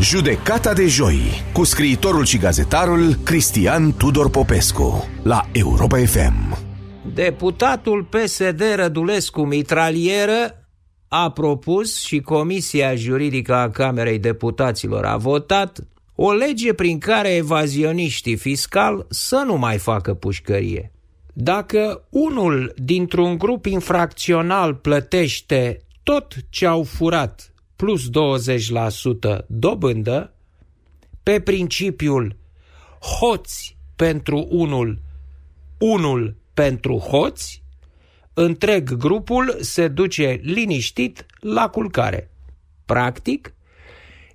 Judecata de joi cu scriitorul și gazetarul Cristian Tudor Popescu la Europa FM. Deputatul PSD Rădulescu Mitralieră a propus și Comisia Juridică a Camerei Deputaților a votat o lege prin care evazioniștii fiscal să nu mai facă pușcărie. Dacă unul dintr-un grup infracțional plătește tot ce au furat plus 20% dobândă, pe principiul hoți pentru unul, unul pentru hoți, întreg grupul se duce liniștit la culcare. Practic,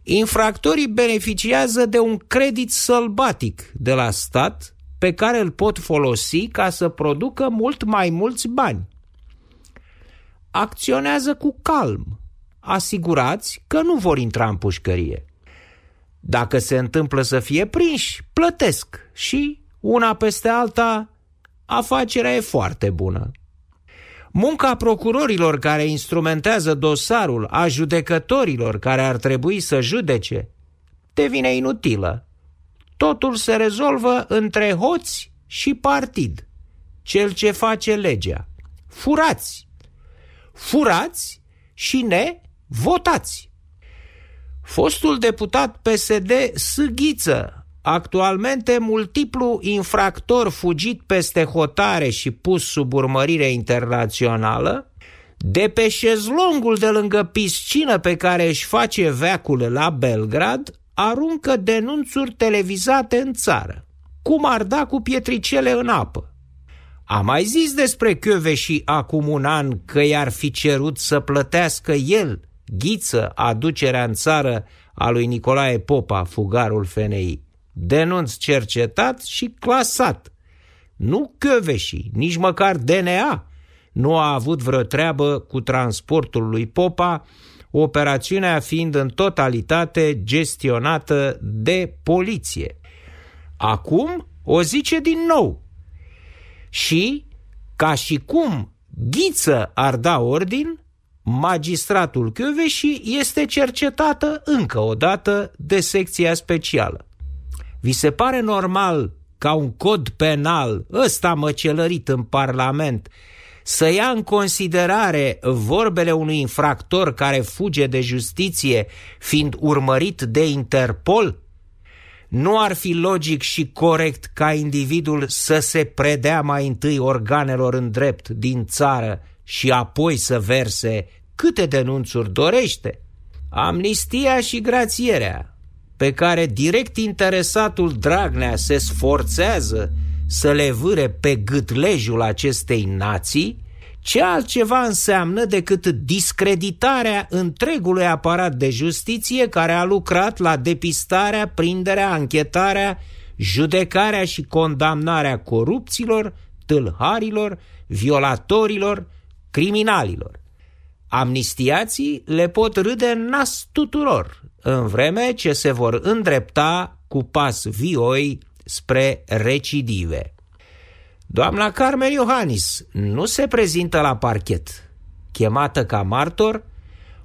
infractorii beneficiază de un credit sălbatic de la stat pe care îl pot folosi ca să producă mult mai mulți bani. Acționează cu calm, asigurați că nu vor intra în pușcărie. Dacă se întâmplă să fie prinși, plătesc și, una peste alta, afacerea e foarte bună. Munca procurorilor care instrumentează dosarul, a judecătorilor care ar trebui să judece, devine inutilă. Totul se rezolvă între hoți și partid, cel ce face legea. Furați! Furați și ne votați! Fostul deputat PSD Sâghiță, actualmente multiplu infractor fugit peste hotare și pus sub urmărire internațională, de pe șezlongul de lângă piscină pe care își face veacul la Belgrad, aruncă denunțuri televizate în țară, cum ar da cu pietricele în apă. A mai zis despre și acum un an că i-ar fi cerut să plătească el ghiță aducerea în țară a lui Nicolae Popa, fugarul FNI. Denunț cercetat și clasat. Nu Căveși, nici măcar DNA nu a avut vreo treabă cu transportul lui Popa, operațiunea fiind în totalitate gestionată de poliție. Acum o zice din nou. Și, ca și cum Ghiță ar da ordin, magistratul Chioveși este cercetată încă o dată de secția specială. Vi se pare normal ca un cod penal, ăsta măcelărit în Parlament, să ia în considerare vorbele unui infractor care fuge de justiție fiind urmărit de Interpol? Nu ar fi logic și corect ca individul să se predea mai întâi organelor în drept din țară și apoi să verse câte denunțuri dorește. Amnistia și grațierea, pe care direct interesatul Dragnea se sforțează să le vâre pe gâtlejul acestei nații, ce altceva înseamnă decât discreditarea întregului aparat de justiție care a lucrat la depistarea, prinderea, anchetarea, judecarea și condamnarea corupților, tâlharilor, violatorilor, criminalilor. Amnistiații le pot râde în nas tuturor, în vreme ce se vor îndrepta cu pas vioi spre recidive. Doamna Carmen Iohannis nu se prezintă la parchet, chemată ca martor,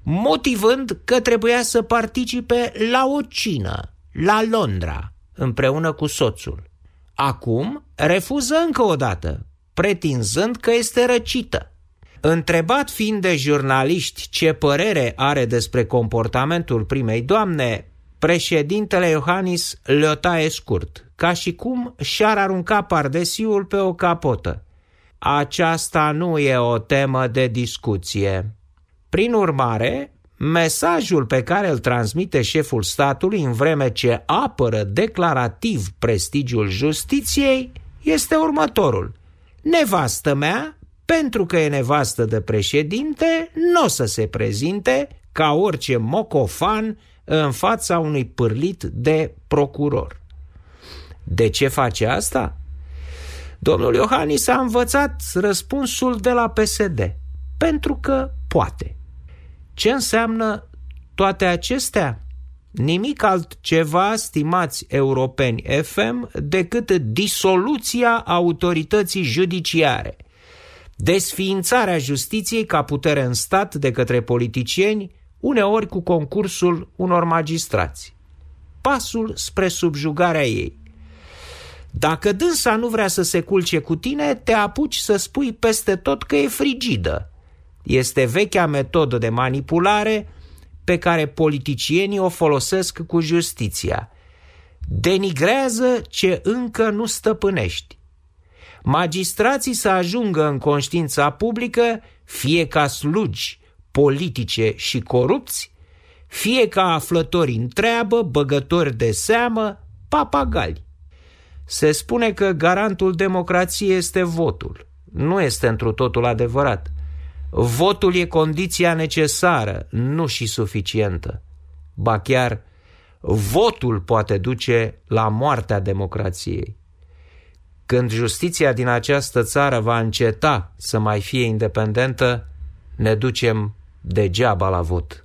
motivând că trebuia să participe la o cină, la Londra, împreună cu soțul. Acum refuză încă o dată, pretinzând că este răcită. Întrebat fiind de jurnaliști ce părere are despre comportamentul primei doamne, președintele Iohannis le taie scurt, ca și cum și-ar arunca pardesiul pe o capotă. Aceasta nu e o temă de discuție. Prin urmare, mesajul pe care îl transmite șeful statului în vreme ce apără declarativ prestigiul justiției este următorul. Nevastă mea pentru că e nevastă de președinte, nu o să se prezinte ca orice mocofan în fața unui pârlit de procuror. De ce face asta? Domnul Iohannis a învățat răspunsul de la PSD. Pentru că poate. Ce înseamnă toate acestea? Nimic altceva, stimați europeni FM, decât disoluția autorității judiciare – desființarea justiției ca putere în stat de către politicieni, uneori cu concursul unor magistrați. pasul spre subjugarea ei. Dacă dânsa nu vrea să se culce cu tine, te apuci să spui peste tot că e frigidă. Este vechea metodă de manipulare pe care politicienii o folosesc cu justiția. Denigrează ce încă nu stăpânești. Magistrații să ajungă în conștiința publică fie ca slugi politice și corupți, fie ca aflători întreabă, băgători de seamă, papagali. Se spune că garantul democrației este votul. Nu este întru totul adevărat. Votul e condiția necesară, nu și suficientă. Ba chiar, votul poate duce la moartea democrației. Când justiția din această țară va înceta să mai fie independentă, ne ducem degeaba la vot.